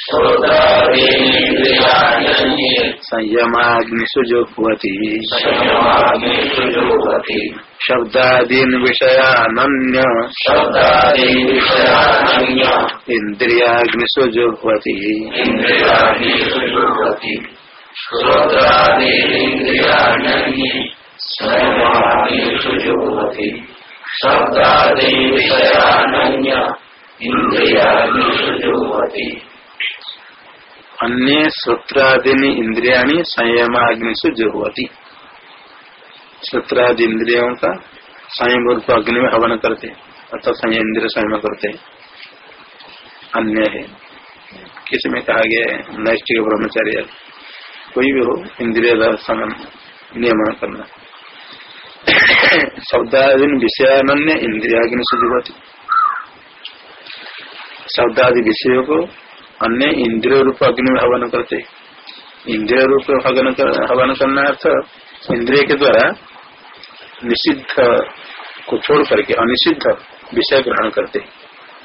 श्रोत्रादीनिन्द्रियाण्यन्ये संयमाग्निषु जुह्वति शब्दादीन् विषयानन्य जुह्वति इन्द्रियाग्निषु जुह्वति अन्य श्रोत्रादीनि इंद्रियाणि संयमाग्निषु जुह्वति। श्रोत्रादि इंद्रियों का संयम रूप अग्नि में हवन करते अर्थात संयम इंद्रिय संयम करते। अन्य है। किसमें कहा गया है, नैष्ठिक ब्रह्मचार्य। कोई भी हो, इंद्रिय नियमन करना। शब्दादि विषयान्य इंद्रियाग्नि से जुड़ती शब्दादि विषयों को अन्य इंद्रिय रूप अग्नि में हवन करते। इंद्रिय रूप हवन कर, हवन करना अर्थ इंद्रिय के द्वारा निषिद्ध को छोड़ करके अनिषिद्ध विषय ग्रहण करते।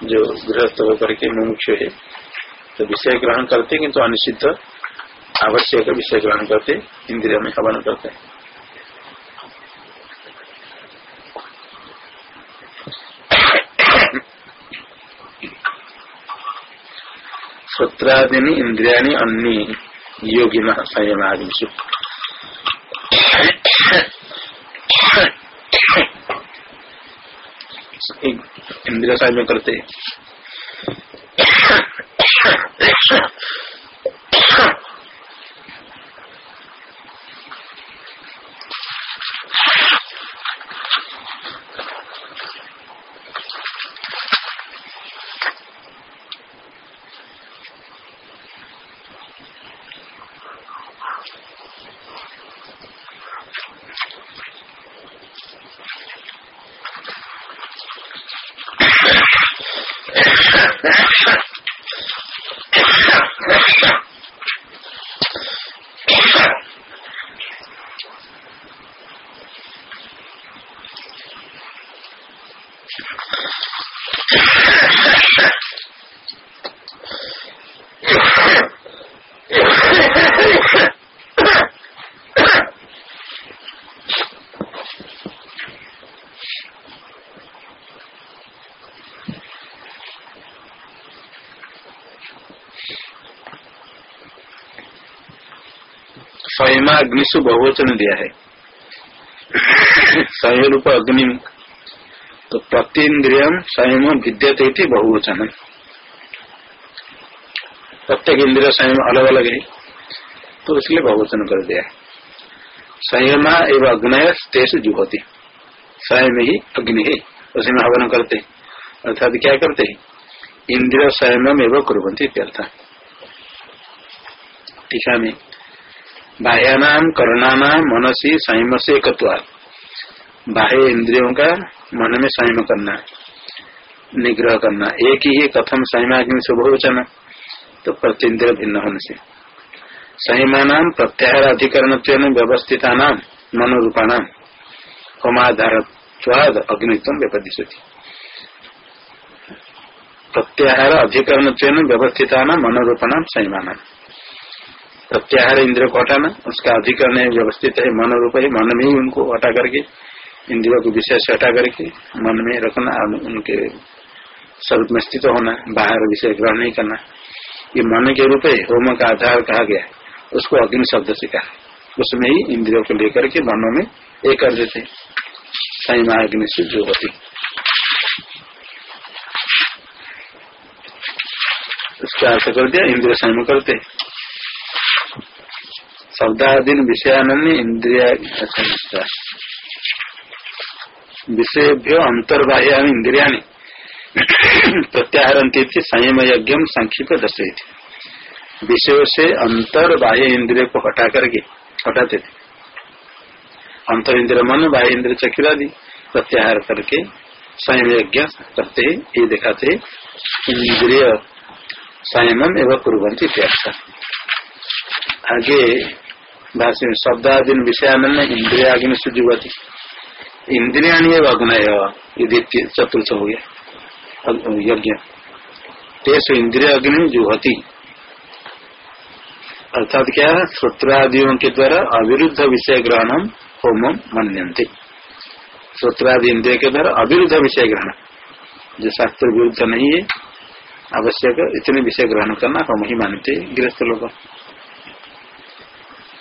जो गृहस्थ होकर के मुमुक्ष है तो विषय ग्रहण करते किंतु अनिषिद्ध आवश्यक विषय ग्रहण करते इंद्रिय में हवन करते। हैं श्रोत्रादीनि इंद्रिया अन्य योगी संयम आदिशु इंद्रिया संयम करते। अग्निशु बहुवचन दिया है। स्वयं रूप अग्नि। तो प्रत्येन्द्रियम संयम विद्यते बहुवचन प्रत्येक इंद्रिय स्वयं अलग अलग है। तो इसलिए बहुवचन कर दिया है। संयम एवं अग्नय तेज जुहोती। स्वयं ही अग्नि है। उसमें हवन करते अर्थात क्या करते इंद्रिय स्वयं एवं अर्थ टीका में बाह्यानाम करणानाम मनसी संयम से एकत्वाद बाह्य इंद्रियों का मन में संयम करना, निग्रह करना, एक ही है कथम संयमाग्नि से बहुवचन तो प्रत्येन्द्र भिन्न होने से। संयमानाम प्रत्याहार अधिकरण व्यवस्थिता नाम मनोरूपाणाम, होमाधारत्वाद अग्नित्व व्यपदिशति। प्रत्याहार अधिकरण व्यवस्थिता नाम मनोरूपा मनोरूपाणाम संयमानाम प्रत्याहार इंद्रियों को हटाना उसका अधिकरण व्यवस्थित है, मन रूप है, मन में ही उनको हटा करके, इंद्रियों को विषय से हटा करके, मन में रखना उनके स्वरूप में स्थित होना, बाहर विषय ग्रहण नहीं करना। ये मन के रूप है, होम का आधार कहा गया उसको अग्नि शब्द से कहा। उसमें ही इंद्रियों को लेकर के मनो में एक कर देते संयमा अग्नि से जो होती। उसका अर्थ कर दिया, इंद्रिय संयम करते। शब्दादीन विषयानन्य इंद्रिया विषयभ्यो अंतर्बाह्य इंद्रिया प्रत्याहरती संयम यज्ञ संक्षिप्त दर्शित विषयों से अंतर बाह्य इंद्रिय को हटा करके, हटाते थे। अंतर इंद्र मन बाह्य इंद्र चक्रादि प्रत्याहार करके संयम यज्ञ करते, ये दिखाते इंद्रिय संयम एवं कुरंती आगे भाष्य में शब्दादीन विषयानन्य इंद्रियाग्नि सुजुवती इंद्रिया अग्नय ये द्वितीय चतुर्थ हो गया। यज्ञ। तेज इंद्रिय अग्नि जुहती अर्थात क्या श्रोत्रादियों के द्वारा अविरुद्ध विषय ग्रहण होम मनते श्रोत्रादि इंद्रिय के द्वारा अविरुद्ध विषय ग्रहण। जो शास्त्र विरुद्ध नहीं है, आवश्यक इतने विषय ग्रहण करना हम ही मानते गृहस्थ लोग।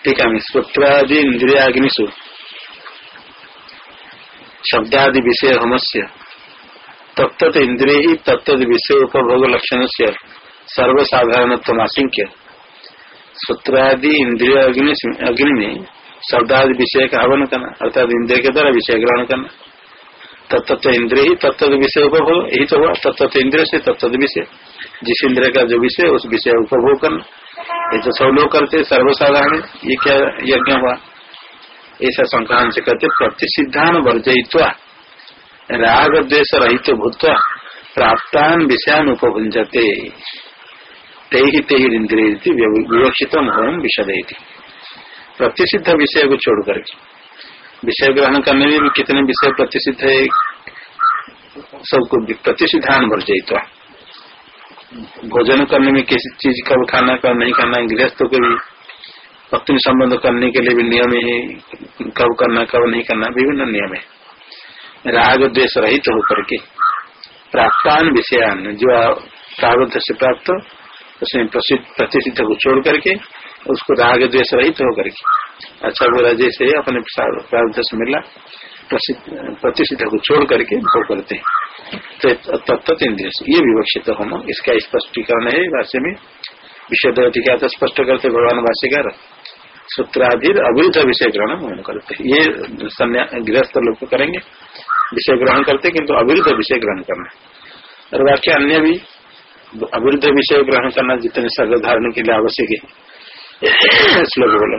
ठीक है श्रोत्रादि इंद्रियाग्निशु शब्दादि विषय हमस्य तत्त इंद्रिय ही तत्त विषय उपभोग लक्षण से सर्वसाधारण आशंक्य सूत्रादि इंद्रिय अग्नि में शब्दादि विषय का हवन करना अर्थात इंद्रिय के द्वारा विषय ग्रहण करना तत्त इंद्रिय ही तत्त विषय उपभोग यही तो हुआ तत्त इंद्रिय से तत्त विषय। जिस इंद्रिय का जो विषय, उस विषय उपभोग करना ये तो सब लोग करते सर्वसाधारण, ये क्या यज्ञ हुआ? ऐसा संक्रांत से कहते प्रतिषिधान वर्जयित्वा राग द्वेष रहित भूत प्राप्तान विषयान उपभुंजते ते ही ते ही इंद्रिय विवक्षित होम विषद प्रतिषिध विषय को छोड़ करके। विषय ग्रहण करने में कितने विषय प्रतिषिध है? सबको प्रतिषिधान वर्जयित्वा। भोजन करने में किसी चीज़ कब खाना कब नहीं खाना, गृहस्थ के भी पत्नी संबंध करने के लिए भी नियम है, कब करना, कब नहीं करना, विभिन्न नियम है। राग, द्वेष रहित होकर के प्राप्तान विषयान, जो प्रावध से प्राप्त, उसमें प्रतिष्ठित को छोड़ करके उसको राग, द्वेष रहित होकर के अच्छा बुरा जैसे अपने प्रावध से मिला प्रतिष्ठित को छोड़ करके भोग करते हैं। तत्त इंद्रिय ये विवक्षित होना इसका स्पष्टीकरण है भाष्य में। विषय टीका तो स्पष्ट करते भगवान भाष्यकार? सूत्राधीर अविरुद्ध विषय ग्रहण करते ये गृहस्थ लोग करेंगे। विषय ग्रहण करते किंतु अविरुद्ध विषय ग्रहण करना और वाक्य अन्य भी अविरुद्ध विषय ग्रहण करना जितने सर्वधारण के लिए आवश्यक है। श्लोक बोलो।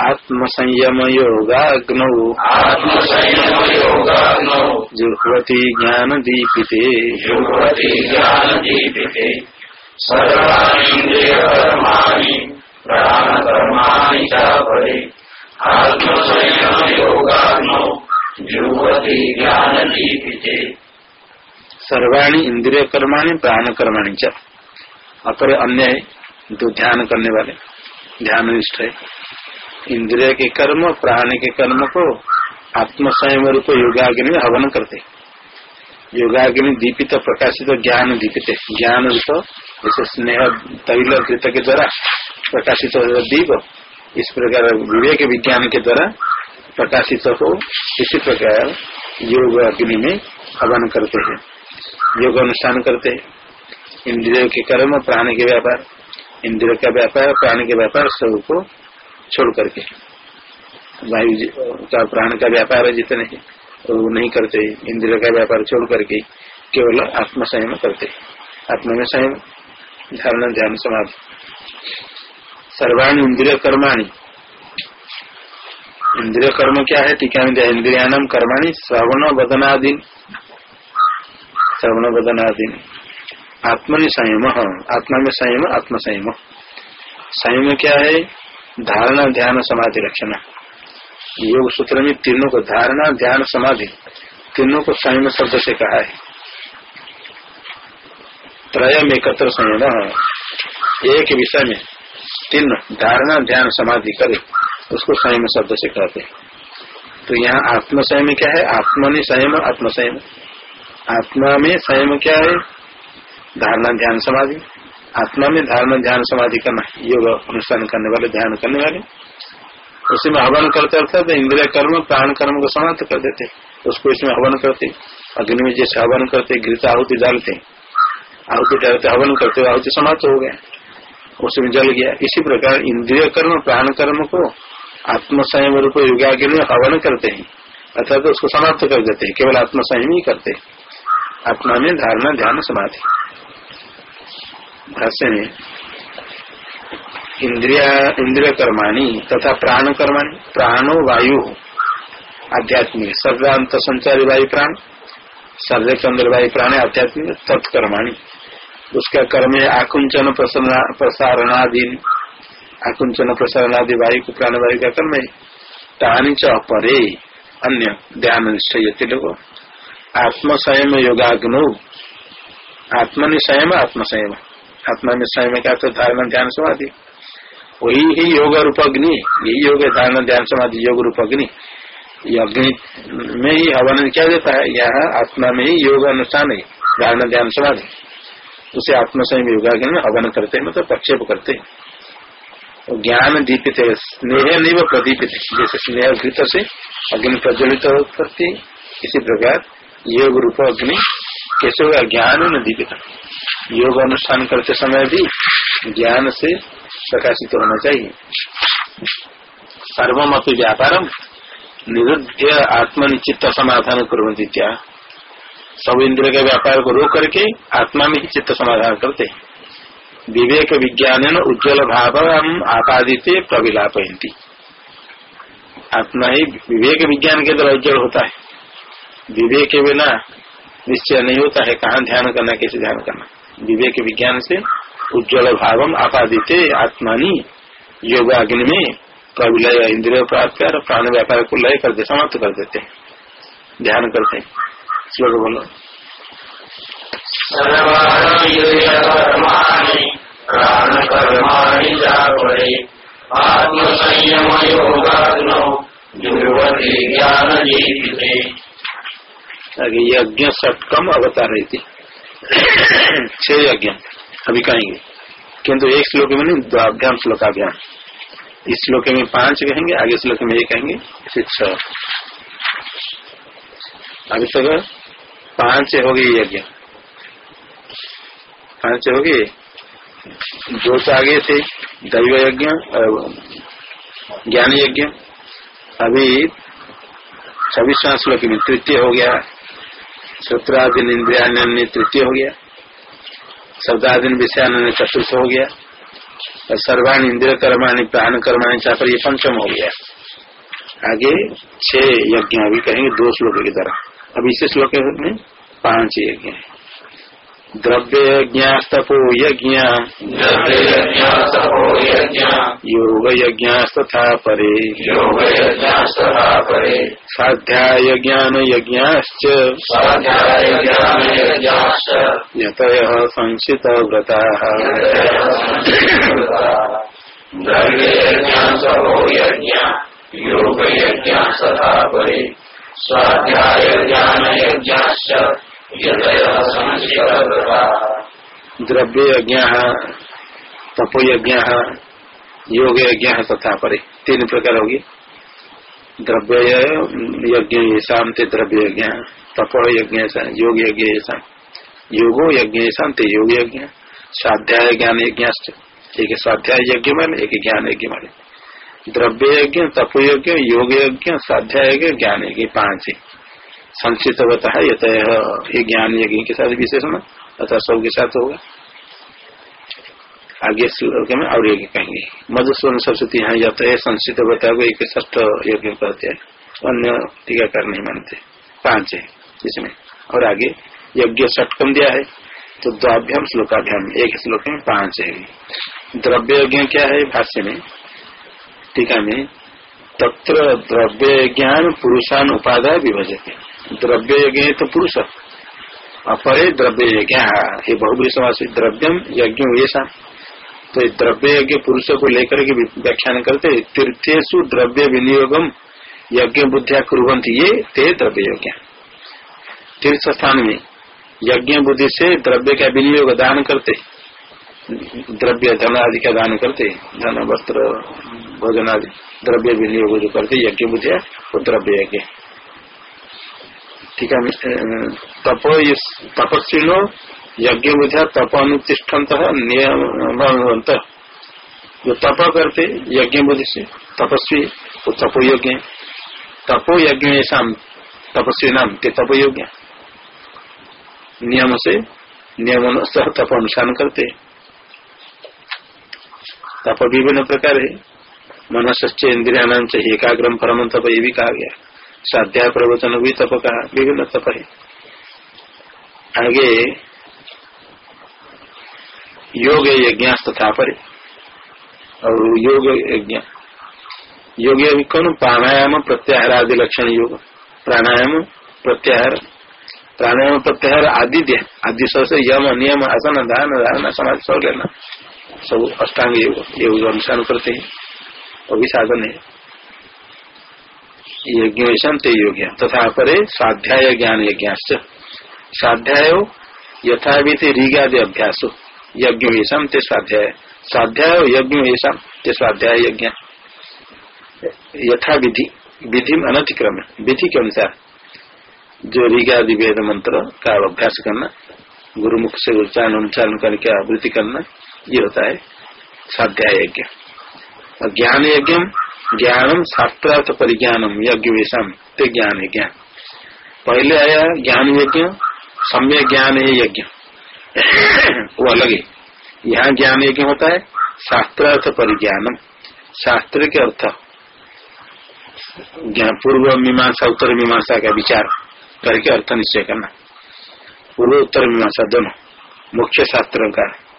आत्म संयम योगाग्नौ आत्मसंयम योगाग्नौ ज्ञान दीपिते सर्वाणी इंद्रिय कर्माणि प्राण कर्माणि च। अपर अन्य है जो ध्यान करने वाले ध्यान निष्ठ है। इंद्रिय के कर्म, प्राण के कर्म को आत्म संयम रूप योगाग्नि में हवन करते। योगाग्नि दीपित, प्रकाशित, ज्ञान दीपित। ज्ञान रूप, जैसे स्नेह, तैल, कृत के द्वारा प्रकाशित हो दीप, इस प्रकार विवेक विज्ञान के द्वारा प्रकाशित हो, इसी प्रकार योग अग्नि में हवन करते हैं। योग अनुष्ठान करते हैं। इंद्रियों के कर्म, प्राण के व्यापार। इंद्रियों का व्यापार, प्राण के व्यापार सबको छोड़ करके। वायु का प्राण का व्यापार है जितने हैं, वो नहीं करते इंद्रियों का व्यापार छोड़ करके केवल आत्म संयम करते आत्मा में संयम धारणा ध्यान समाधि। सर्वाणी इंद्रिय कर्माणी। इंद्रिय कर्म क्या है? टीका में इंद्रियानम कर्माणी श्रवण बदनादीन श्रवण बदनादीन आत्मनि संयम आत्मा में संयम आत्म संयम संयम क्या है? धारणा, ध्यान, समाधि रक्षण योग सूत्र में तीनों को धारणा, ध्यान, समाधि, तीनों को संयम शब्द से कहा है। त्रय में एकत्र संयम। एक विषय में तीन धारणा, ध्यान, समाधि करे, उसको संयम शब्द से कहते हैं। तो यहाँ आत्म संयम क्या है? आत्मनि संयम आत्म संयम आत्मा में संयम क्या है? धारणा, ध्यान, समाधि। आत्मा में धारणा, ध्यान, समाधि करना योग अनुष्ठान करने वाले, ध्यान करने वाले। उसी में हवन करते अर्थात इंद्रिय कर्म, प्राण कर्म को समाप्त कर देते। उसको इसमें हवन करते। अग्नि में जैसे हवन करते, घृत, आहुति डालते। आहुति डालते, हवन करते, आहुति समाप्त हो गया। उसमें जल गया। इसी प्रकार इंद्रिय कर्म, प्राण कर्म को आत्म संयम रूप योगाग्नि में हवन करते हैं। अर्थात उसको समाप्त कर देते हैं। केवल आत्म संयम ही करते आत्मा में धारणा, ध्यान, समाधि। भाष्य में, इंद्रिया इंद्रिय कर्माणी तथा प्राण कर्माणी प्राणो वायु, आध्यात्मिक, सर्वांत संचारी वायु प्राण सर्वे चंद्र वायु प्राण, आध्यात्मिक, तत्कर्माणी। उसका कर्म है आकुंचन प्रसारणादि आकुंचन प्रसारणादि वायु को प्राण वायु का कर्म है। तानी च अपरे अन्य ध्यान निश्चय लोग। आत्म संयम योगाग्नो। आत्मनि संयम आत्म में स्वयं का तो धारणा ध्यान समाधि वही ही योग रूप अग्नि यही योग है धारणा ध्यान समाधि योग रूप अग्नि अग्नि में ही हवन क्या देता है? यहाँ आत्मा में ही योग अनुष्ठान है, धारणा ध्यान समाधि उसे आत्म स्वयं योगाग्नि में हवन करते मतलब प्रक्षेप करते ज्ञान दीपित है, स्नेह नहीं, वो प्रदीपित जैसे स्नेह घृत से अग्नि प्रज्वलित करती इसी प्रकार योग रूप अग्नि कैसे होगा ज्ञान न दीपित योग अनुष्ठान करते समय भी ज्ञान से प्रकाशित होना चाहिए। सर्वम अपनी व्यापारम निरुद्ध आत्मनिचित्त समाधान करवंती क्या सब इंद्र के व्यापार को रोक करके आत्मा में चित्त समाधान करते विवेक विज्ञान उज्ज्वल भाव हम आपादित प्रविलापयती आत्मा ही विवेक विज्ञान के द्वारा उज्जवल होता है। विवेक के बिना निश्चय नहीं होता है, कहाँ ध्यान करना, कैसे ध्यान करना। विवेक विज्ञान से उज्ज्वल भावम आपादित आत्मानी योग अग्नि में प्रविलय इंद्रिय प्राप्त कर प्राण व्यापार को लय करते समाप्त कर देते हैं। ध्यान करते हैं। श्लोक बोलो। आत्म संयम ज्ञान यज्ञ सटकम अवतार रही थी छह यज्ञ अभी कहेंगे। किंतु एक श्लोक में नहीं द्वाभ्याम श्लोकाभ्याम इस श्लोक में पाँच कहेंगे, आगे श्लोक में ये कहेंगे फिर छ अभी तक पाँच हो गए यज्ञ। पाँच हो गए दो तो आगे थे दैव यज्ञ ज्ञान यज्ञ। अभी छब्बीसवा श्लोक में तृतीय हो गया। सूत्राधीन इंद्रियान्य तृतीय हो गया। शब्दाधीन विषयान्य चतुर्थ हो गया। और सर्वाण इंद्रिय कर्माणी प्राण कर्माणी चाहकर ये पंचम हो गया। आगे छह यज्ञ अभी कहेंगे दो श्लोक की तरह। अभी इसे श्लोक में पाँच यज्ञ है। द्रव्य यज्ञास्तपो यज्ञ योग यज्ञास्तथा परे स्वाध्याय ज्ञान यज्ञाश्च यतय संचित व्रता योग यज्ञ स्वाध्याय ज्ञान यज्ञाश्च द्रव्य यज्ञ तपो यज्ञ योग यज्ञ तथा परे। तीन प्रकार होगी। द्रव्य यज्ञ शांति द्रव्य यज्ञ तपो यज्ञ योग यज्ञ योगो यज्ञ शांति योग यज्ञ स्वाध्याय ज्ञान यज्ञ एक स्वाध्याय यज्ञ मान, एक ज्ञान यज्ञ मान। द्रव्य यज्ञ तपो यज्ञ योग यज्ञ स्वाध्याय ज्ञान यज्ञ पाँच। है संक्षिप्त होता है यत ये ज्ञान यज्ञ के साथ विशेषण सब के साथ होगा। आगे श्लोक में और यज्ञ कहेंगे। मधुस्वन सरस्वती यहाँ यत है संक्षिप्त बता को एक ष्ठ यज्ञ कहते हैं, अन्य टीकाकार नहीं मानते। पाँच है इसमें। और आगे, यज्ञ षटकम दिया है तो द्वाभ्याम श्लोकाभ्याम, एक श्लोक में पाँच है। द्रव्य यज्ञ क्या है? भाष्य में, टीका में, तत्र द्रव्य ज्ञान पुरुषान उपाध्याय विभजते। द्रव्य यज्ञ तो पुरुष अपरे द्रव्य यज्ञ ये बहुबरी समाज द्रव्यम यज्ञ ऐसा तो द्रव्य यज्ञ पुरुष को लेकर के व्याख्यान करते तीर्थेशु द्रव्य विनियोगम यज्ञ बुद्धिया कुरंती ये, ते द्रव्य यज्ञ तीर्थ स्थान में यज्ञ बुद्धि से द्रव्य का विनियोग दान करते द्रव्य धन आदि का दान करते धन, वस्त्र, भोजन आदि। द्रव्य विनियोग जो करते यज्ञ बुद्धिया, वो द्रव्य यज्ञ ठीक है तपो तपस्विनो यज्ञ बुझा तप अनुतिष्ठत नियमवंत जो तप करते, यज्ञ बुद्धि से, तपस्वी, वो तपो यज्ञ। तपो यज्ञ ऐसा तपस्वी नाम के तपो यज्ञ। नियम से, नियम सह तप अनुष्ठान करते। तप विभिन्न प्रकार है। मनस्य इंद्रिया चाहिए एकाग्रम परम तप ये भी कहा गया। स्वाध्याय प्रवचन भी तप का विभिन्न तप है. आगे योग यज्ञ तथा पर. और योग यज्ञ. योग अभी कौन? प्राणायाम प्रत्याहार आदि लक्षण योग. प्राणायाम, प्रत्याहार. प्राणायाम, प्रत्याहार आदि आदि सबसे यम, नियम, आसन धारणा समाज सब लेना. सब अष्टांग योग. योग अनुसार करते हैं. वो भी साधन है. यज्ञ ते योग्य तथा परे स्वाध्याय ज्ञान यज्ञ स्वाध्याय यथाविध ऋगादि अभ्यास। यज्ञ वेशम ते स्वाध्याय। स्वाध्याय यज्ञ वेशम ते स्वाध्याय यज्ञ यथा विधि विधि अनतिक्रम विधि के अनुसार जो ऋगादि वेद मंत्र का अभ्यास करना, गुरुमुख से उच्चारण उच्चारण करके आवृत्ति करना, ये होता है स्वाध्याय यज्ञ ज्ञान यज्ञ ज्ञानम शास्त्रार्थ परिज्ञानम यज्ञ वेशम ते ज्ञान है ज्ञान। पहले आया ज्ञान यज्ञ सम्य ज्ञान है यज्ञ। वो अलग है। यहाँ ज्ञान यज्ञ होता है, शास्त्रार्थ परिज्ञानम। शास्त्र के अर्थ। ज्ञान, पूर्व मीमांसा, उत्तर मीमांसा का विचार करके अर्थ निश्चय करना। पूर्व, उत्तर मीमांसा दोनों, मुख्य शास्त्रों का।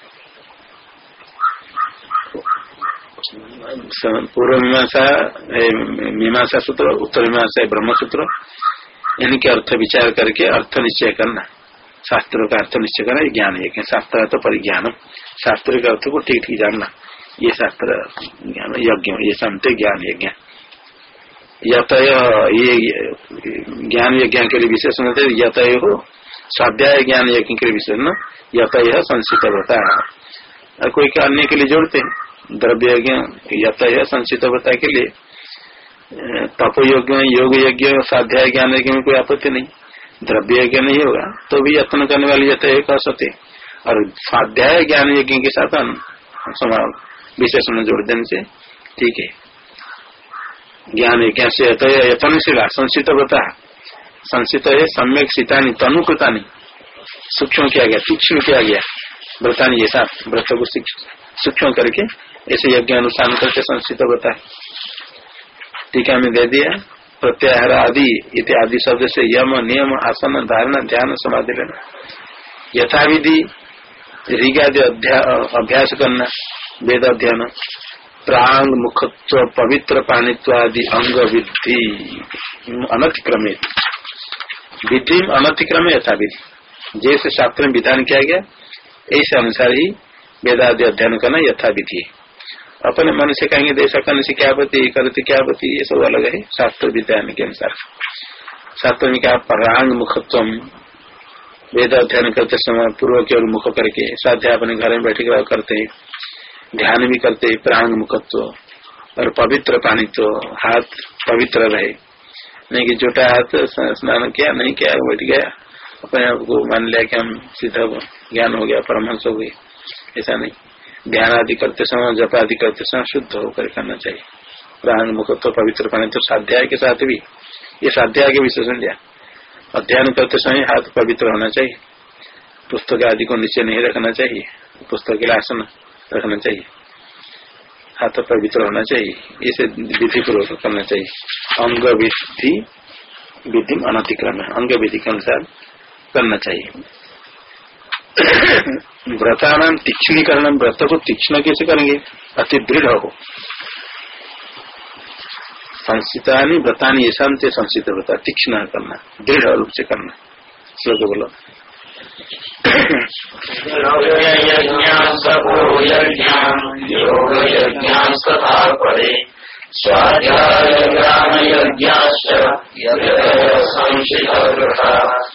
पूर्व मीमांसा मीमांसा सूत्र उत्तर मीमांसा ब्रह्म सूत्र इनके अर्थ विचार करके अर्थ निश्चय करना। शास्त्रों का अर्थ निश्चय करना ज्ञान है। शास्त्र अर्थ परिज्ञान शास्त्र के अर्थ को ठीक ठीक जानना। ये शास्त्र ज्ञान, यज्ञ, ये समते ज्ञान यज्ञ। यतय, ये ज्ञान यज्ञ के लिए विशेषण होते यतय हो स्वाध्याय ज्ञान यज्ञ के लिए विशेषण यतय संसित होता है कोई अन्य के लिए जोड़ते हैं? द्रव्य यज्ञ यत है संचित अवस्था के लिए तप यज्ञ योग यज्ञ स्वाध्याय ज्ञान यज्ञ में कोई आपत्ति नहीं। द्रव्य यज्ञ नहीं होगा तो भी यत्न करने वाले यत कह सकते और स्वाध्याय ज्ञान यज्ञ के साथ विशेषण जोड़ देने से ठीक है। ज्ञान यज्ञ से यतनशीला संसित व्रता संसित है, सम्यक सीतानी, तनुकृतानी। सूक्ष्म किया गया, तीक्ष्ण किया गया। व्रतानी ये साथ व्रत को सूक्ष्म करके ऐसे यज्ञ अनुष्ठान करके संस्थित होता है। टीका में दे दिया। प्रत्याहार आदि इत्यादि शब्द से यम, नियम, आसन, धारणा, ध्यान, समाधि लेना। यथाविधि अभ्यास करना, वेद अध्ययन, प्रांग, मुखत्व, पवित्र पाणित्वादि अंग विधि अनतिक्रमे। विधि अनतिक्रमे यथाविधि। जैसे शास्त्र में विधान किया गया, ऐसे अनुसार ही वेदादि अध्ययन करना यथाविधि है। अपने मन से कहेंगे, देश करने से क्या बती करते क्या बती ये सब अलग है। शास्त्र विद्यान के अनुसार। शास्त्र में क्या परांग मुखत्व वेद अध्ययन करते समय पूर्व की ओर मुख करके साध्या अपने घर में बैठे करते, ध्यान भी करते प्रांग मुखत्व और पवित्र पानी तो हाथ पवित्र रहे। नहीं कि छोटा हाथ स्नान किया, नहीं किया, बैठ गया, अपने आप को मान लिया कि हम सीधा ज्ञान हो गया, परमहंस हो गए। ऐसा नहीं। ध्यान आदि करते समय जप आदि करते समय शुद्ध होकर करना चाहिए। प्राण, मुख तो पवित्र पानी तो साध्याय के साथ भी, ये साध्याय के विशेषण दिया। अध्ययन करते समय हाथ पवित्र होना चाहिए। पुस्तक आदि को नीचे नहीं रखना चाहिए। पुस्तक के आसन रखना चाहिए। हाथ पवित्र होना चाहिए। इसे विधि पूर्वक करना चाहिए। अंग विधि विधि अनतिक्रम अंग विधि के अनुसार करना चाहिए। व्रतानाम तीक्षणीकरण व्रत को तीक्ष्ण कैसे करेंगे? अति दृढ़ हो। संसिता व्रतानी ये शांति संसित व्रता तीक्ष्ण करना दृढ़ रूप से करना। श्लोक बोलो।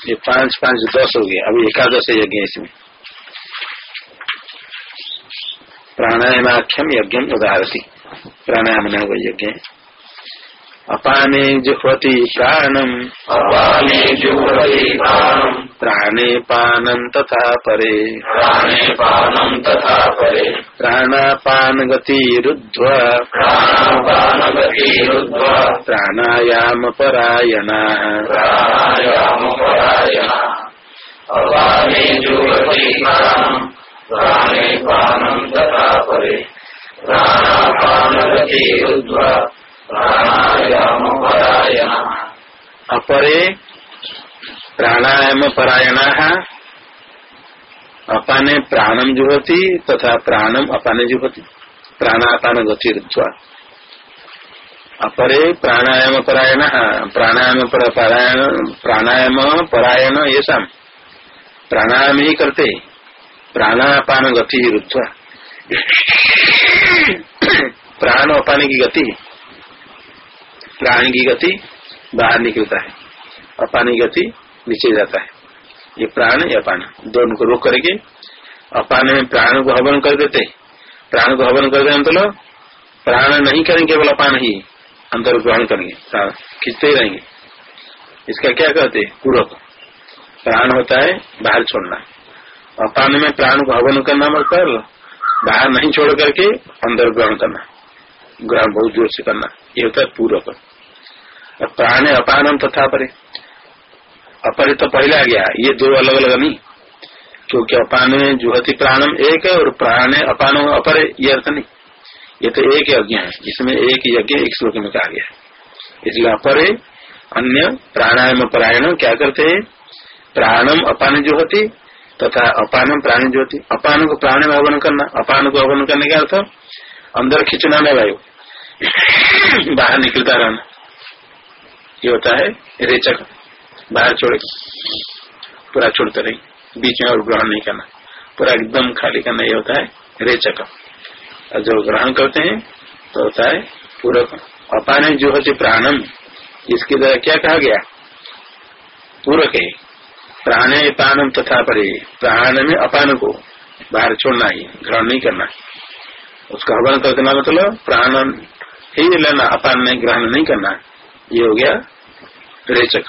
ये पाँच पाँच दस हो गए। अभी एकादश यज्ञ इसमें। प्राणायामाख्यम यज्ञ उदाहरती। प्राणायाम न हुआ यज्ञ। अपाने जुहति प्राणम। अपाने जुहति प्राणम। प्राणे पानम तथा परे। प्राणे पानम तथा परे। प्राणापान प्राणापान गतिरुद्ध्व प्राणायाम परायणा प्राणायाम परायणा अपाने जुहति प्राणम। अपरे प्राणायाम परायण अपाने प्राणम जुहति तथा प्राणम अपाने जुहति। प्राणापान गति अपरे प्राणायाम परायण प्राणायाम पर परायण प्राणायाम परायण ये प्राणायाम ही करते प्राणापान गति रुत्वा। प्राण अपान की गति प्राण की गति बाहर निकलता है। अपान की गति नीचे जाता है। ये प्राण या अपान, दोनों को रोक करके अपान में प्राण को हवन कर देते प्राण को हवन कर देते मतलब प्राण नहीं करेंगे, केवल अपान ही अंदर ग्रहण करेंगे खींचते ही रहेंगे। इसका क्या कहते पूर्वक प्राण होता है बाहर छोड़ना। अपान में प्राण को हवन करना मतलब बाहर नहीं छोड़ करके अंदर ग्रहण करना ग्रहण बहुत ज़ोर से करना ये होता है पूर्वक प्राण अपान तथा परे अपरे तो पहला गया। ये दो अलग अलग नहीं। क्योंकि अपान में जुहति प्राणम एक है और प्राण अपान अपरे, ये अर्थ नहीं। ये तो एक यज्ञ है। इसमें एक यज्ञ एक श्लोक में कहा गया इसलिए अपरे, अन्य प्राणायाम परायण क्या करते हैं? प्राणम अपान जो जुहति तथा अपानम प्राणी ज्योति। अपान को प्राण में हवन करना अपान को हवन करने का अर्थ अंदर खींचना में वायु बाहर निकलता रहना। ये होता है रेचक। बाहर छोड़े पूरा छोड़ते नहीं बीच में और ग्रहण नहीं करना। पूरा एकदम खाली करना ये होता है रेचक। और जो ग्रहण करते हैं तो होता है पूरक। अपान जो होते प्राणम इसके द्वारा क्या कहा गया? पूरक है। प्राणे पानम तथा परे। प्राण में अपान को बाहर छोड़ना ही, ग्रहण नहीं करना उसका हवन कर देना मतलब प्राण ही लेना, अपान में ग्रहण नहीं करना। ये हो गया रेचक।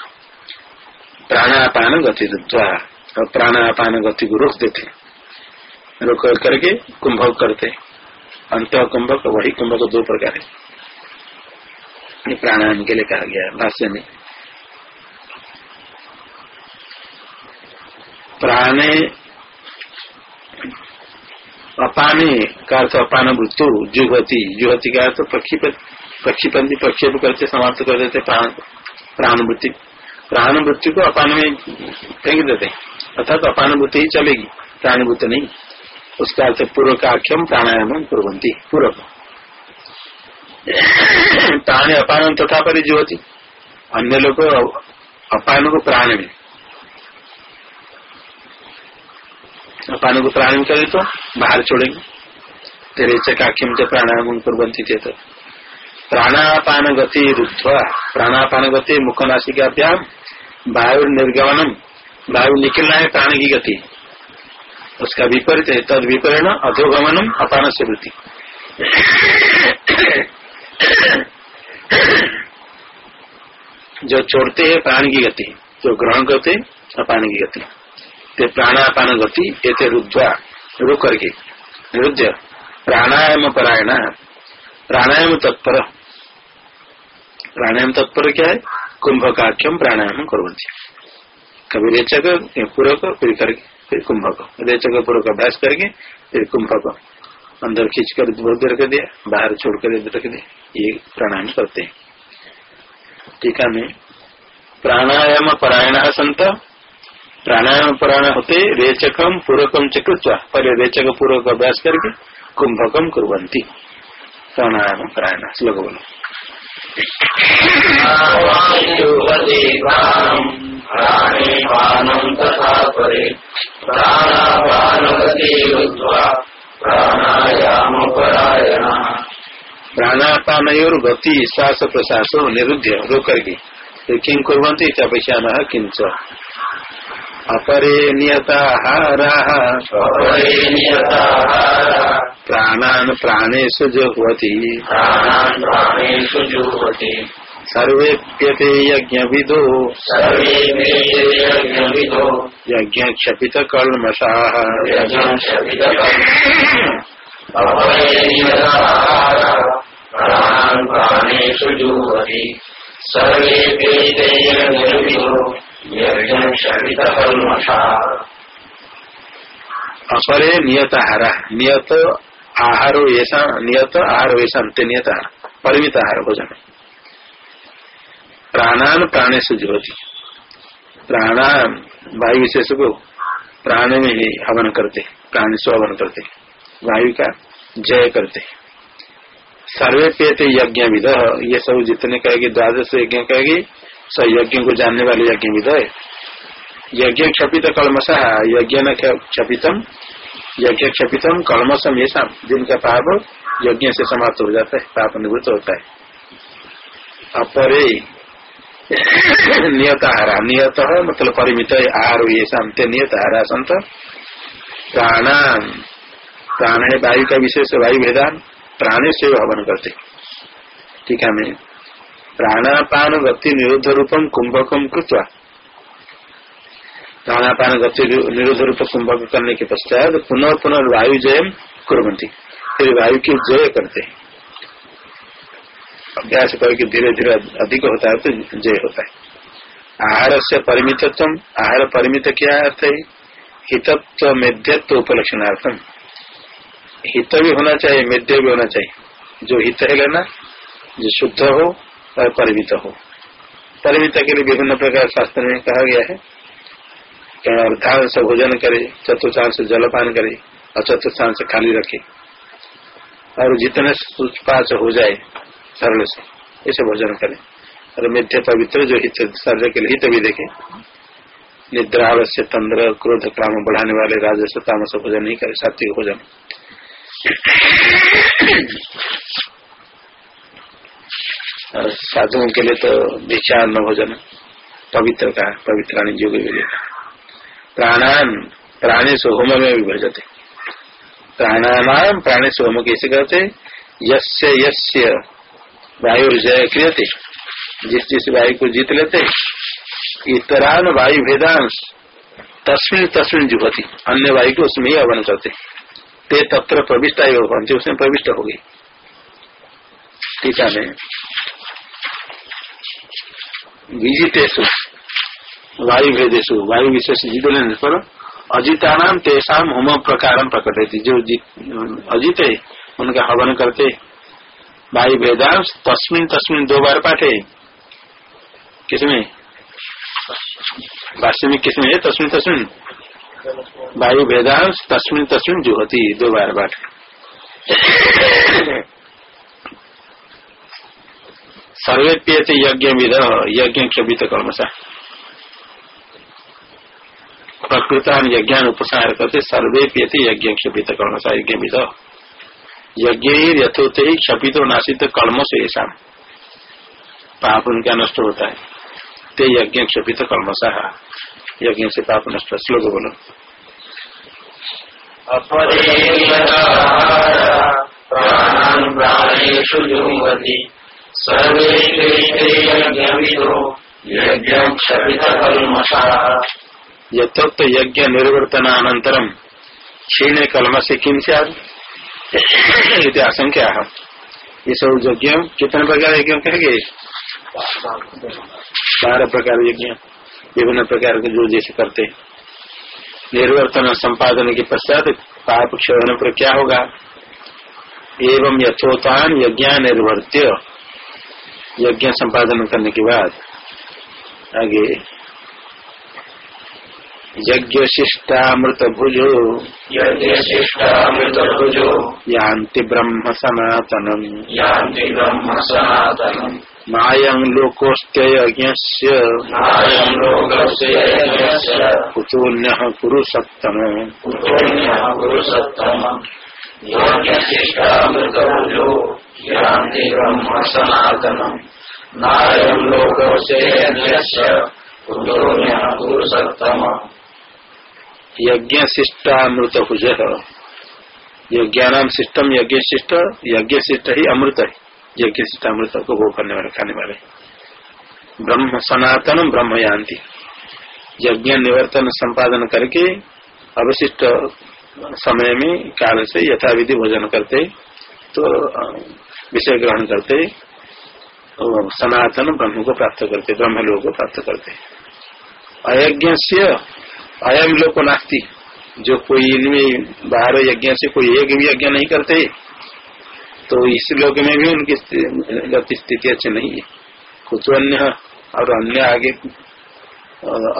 प्राणापान गति और प्राणापान गति को रोक देते रोक करके कुंभक करते अंत कुंभक वही कुंभक दो प्रकार है। प्राणायाम के लिए कहा गया भाष्य में। प्राणे अपाने का अर्थ अपान वृत्तु जुहती जुहती का अर्थ प्रक्षिपंथी प्रक्षेप करते, समाप्त कर देते, प्राण प्राण वृत्ति प्राण वृत्ति को अपान में फेंक देते। अर्थात तो अपान ही चलेगी। प्राणभूत नहीं। उसका अर्थ पूर्व का आख्यम प्राणायाम कुरंती पूर्व प्राण अपान तथा पर होती अन्य लोग अपान को प्राण में। अपान को प्राण में करे तो बाहर छोड़ेंगे। तेरे चकाख्यम से प्राणायाम कुरंती थे तो प्राणापान गति रुद्वा प्राणापान गति मुखनाशिकाभ्याम वायु निर्गमनम वायु निकलना है प्राण की गति। उसका विपरीत है, तद विपरीत अधोगमनम अपान से वृत्ति। जो छोड़ते हैं प्राण की गति, जो ग्रहण करते हैं अपान की गति। ते प्राणापान गति ये रुद्वा रुक करके रुद्र प्राणायाम परायण प्राणायाम तत्पर प्राणायाम तत्पर क्या है? कुंभकाख्यम प्राणायाम करवंती कभी रेचक पूर्वक फिर करके फिर कुंभक रेचक पूर्वक अभ्यास करके फिर कुंभक अंदर खींच कर बहुत देर दिया, बाहर छोड़ कर रख दिया। ये प्राणायाम करते हैं। टीका में। प्राणायाम परायण संत प्राणायाम परायण होते रेचकम पूर्वकम चकृत्वा पहले रेचक पूर्वक अभ्यास करके कुंभकम कुरंती प्राणायाम परायण श्लोक बोलो. प्राणेपानम् तथा परे प्राणापानगतिरुद्ध्वा प्राणायामपरायणः। प्राणापानयोर गति श्वास प्रश्वास निरुद्ध रोक करके किं कुरंती तपस्या न किंच अपरे प्राणान प्राणेशु जुह्वति। सर्वेप्यते यज्ञ विदो सर्वे यज्ञविदो। यज्ञ क्षपित कल्मषा प्राणेषु जुह्वति। सर्वे अपरे नियताहारा। नियत आहारो ऐसा नियत आहारो ऐसा अंत्य नियत। आहार परिमित आहार भोजन। प्राणान प्राणे से ज्योति प्राणान वायु विशेष को प्राण में ही हवन करते। प्राण स्व हवन करते। वायु का जय करते। सर्वे पेते यज्ञ विध ये सब जितने कहेगी, द्वादश यज्ञ कहेगी सब यज्ञ को जानने वाले यज्ञ विध है। यज्ञ क्षपित कलमसा, यज्ञ न क्षपितम। यज्ञ क्षपितम कलमसम ये सब जिनका पाप यज्ञ से समाप्त हो जाता है, पाप निवृत्त होता है। अपरे नियत आहारा नियत मतलब परिमित आहार ये शांत नियत आहारा संत। प्राणान प्राण है वायु का विशेष वायु भेदान, प्राणे से हवन करते। ठीक है मैं प्राणापान गति निरोध रूपम कुंभकम कृत्वा। प्राणापान गति निरोध रूप कुंभक करने के पश्चात पुनः पुनः वायु जय कुरंती फिर वायु की जय करते हैं। अभ्यास करके धीरे धीरे अधिक होता है तो जय होता है। आहार से परिमितत्व, आहार परिमित क्या अर्थ है? हितत्व मेध्यत्व उपलक्षणार्थम हित भी होना चाहिए मेध्य भी होना चाहिए। जो हित है लेना जो शुद्ध हो और परिमित हो। परिमित के लिए विभिन्न प्रकार शास्त्र में कहा गया है अर्धांश भोजन करे चतुर्थांश जलपान करे, और चतुर्थांश खाली रखे। और जितने पाच हो जाए, सरल से, ऐसे भोजन करें। और मिथ्य पवित्र जो हित, शरीर के लिए हित भी देखे। निद्रा से तंद्र, क्रोध, काम बढ़ाने वाले राजस्व, तामस भोजन नहीं करे, सात्विक भोजन। साधुओं के लिए तो भिक्षान्न भोजन, पवित्र का, पवित्राणी योग प्राणान प्राणी से होम में भी भजते। प्राणानाम प्राणी से होम कैसे करते? यस्य यस्य वायु जय क्रियते। जिस जिस वायु को जीत लेते, इतरान वायु भेदांश तस्वीर तस्वीर जुहती। अन्य वायु को उसमें ही अवन करते। ते तत्र प्रविष्ट बनते उसमें प्रविष्ट हो गई ठीक है विजितेशु वायु भेदेशु वायु विशेष जीत लेने पर। अजिता नाम तेषा होम प्रकार प्रकट है जो अजित है उनका हवन करते। वायु वेदांश, तस्मिन तस्मिन दो बार पाठे। किसमें? में किसमें है? तस्मिन तस्मिन। वायु वेदांश, तस्मिन तस्मिन जो होती दो बार पाठ। सर्वे पियते यज्ञ विध यज्ञ क्षपित कर्मशा प्रकृतान यज्ञान उपसार करते सर्वे पियते यज्ञ क्षपित कर्मशा यज्ञ विध यज्ञ यथोत ही क्षपित नाशित कर्म से ऐसा पाप उनका नष्ट होता है? ते यज्ञ क्षपित कर्म सहा यज्ञ से पाप नष्ट, श्लोक बोलो। यथोक्त यज्ञ निर्वर्तनानंतरम क्षीण कलम से किम से इति आशंका ये सब यज्ञ कितने प्रकार यज्ञ कहेंगे बारह प्रकार यज्ञ, विभिन्न प्रकार के जो जैसे करते। निर्वर्तन संपादन के पश्चात पाप क्षय पर क्या होगा? एवं यथोतान यज्ञ निर्वर्त्य यज्ञ संपादन करने के बाद आगे यज्ञ शिष्टामृत भुजो यज्ञ शिष्टामृत भुजो यान्ति ब्रह्म सनातनम। यान्ति ब्रह्म सनातनम नायं लोकस्य कुतोऽन्यः कुरु कुतोऽन्यः कुरु यज्ञ यान्ति ब्रह्म सनातनम नायं लोकस्य यज्ञस्य कुतोऽन्यः कुरु सत्तम यज्ञ भुज शिष्टम यज्ञ शिष्ट यज्ञ शिष्ट ही अमृत है। यज्ञ शिष्टामृत को भोग करने वाले, खाने वाले। ब्रह्म सनातन ब्रह्म यान्ति। यज्ञ निवर्तन संपादन करके अवशिष्ट समय में, काल से यथाविधि भोजन करते तो विषय ग्रहण करते सनातन ब्रह्म को प्राप्त करते ब्रह्म लोग को प्राप्त करते। अयज्ञ से अयम लोक नास्ती। जो कोई इनमें बाहर यज्ञ से कोई एक भी यज्ञ नहीं करते तो इस लोग में भी उनकी गति स्थिति अच्छी नहीं है। कुछ अन्य और अन्य आगे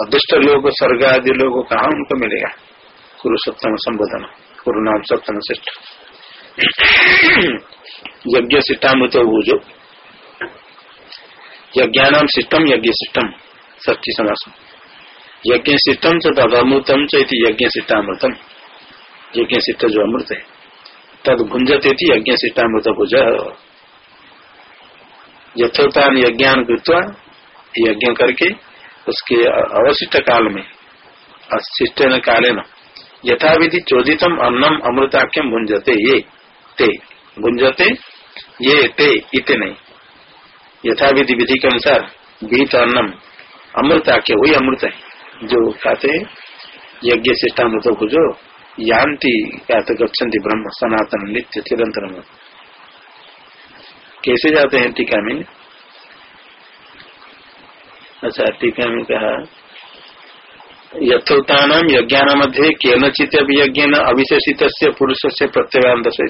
अदृष्ट लोग स्वर्ग आदि लोग कहा उनको मिलेगा? कुरु सप्तम संबोधन कुरु नाम सप्तम श्रेष्ठ। यज्ञ सिष्टामृत जो यज्ञानाम सिस्टम यज्ञ सिस्टम ष्टी समास यज्ञ सिस्टम च तदमृतम चैति यज्ञ सिष्टामृतम यज्ञ सिष्ट जो अमृत है, तद भुंजते यज्ञ सिष्टामृत भुज यथोतान यज्ञान कृत्वा यज्ञ करके उसके अवशिष्ट काल में अशिष्ट काले न यथा विधि चोदितम अन्नम अमृताख्यम भुंजते ये, ते। भुंजते ये ते इतने नहीं यथा विधि के अनुसार बीत अन्नम अमृताख्य वही अमृत है, जो खाते, यज्ञ श्रेष्ठामृत को जो यान्ति कहते गच्छन्ति ब्रह्म, सनातन, नित्य, चिरंतन कैसे जाते हैं टीका में? अच्छा टीका में कहा यथोक्ता यज्ञान मध्य केनचित यज्ञ अविशेषित पुरुष से प्रत्यवान दर्शे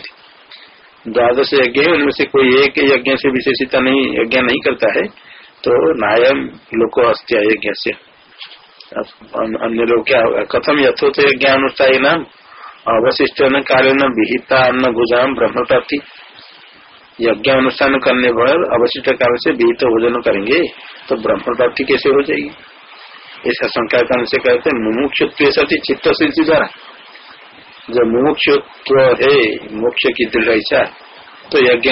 द्वादश यज्ञ है, उनमें से कोई एक यज्ञ से विशेषता नहीं, यज्ञ नहीं करता है। तो नायम लोको अस्त्या यज्ञ से अन्य लोग क्या होगा कथम यथोत यज्ञानुष्ठाई नाम? अवशिष्ट न कार्य न विहिता अन्न भुजाम ब्रह्म प्राप्ति यज्ञ अनुष्ठान करने पर अवशिष्ट काल से विहित भोजन करेंगे तो ब्रह्म प्राप्ति कैसे हो जाएगी? ऐसा शंका करने से कहते मुमुक्षुत्व सती चित्त सिद्धि द्वारा। जो मोक्ष है? मोक्ष की दृढ़ इच्छा। तो यज्ञ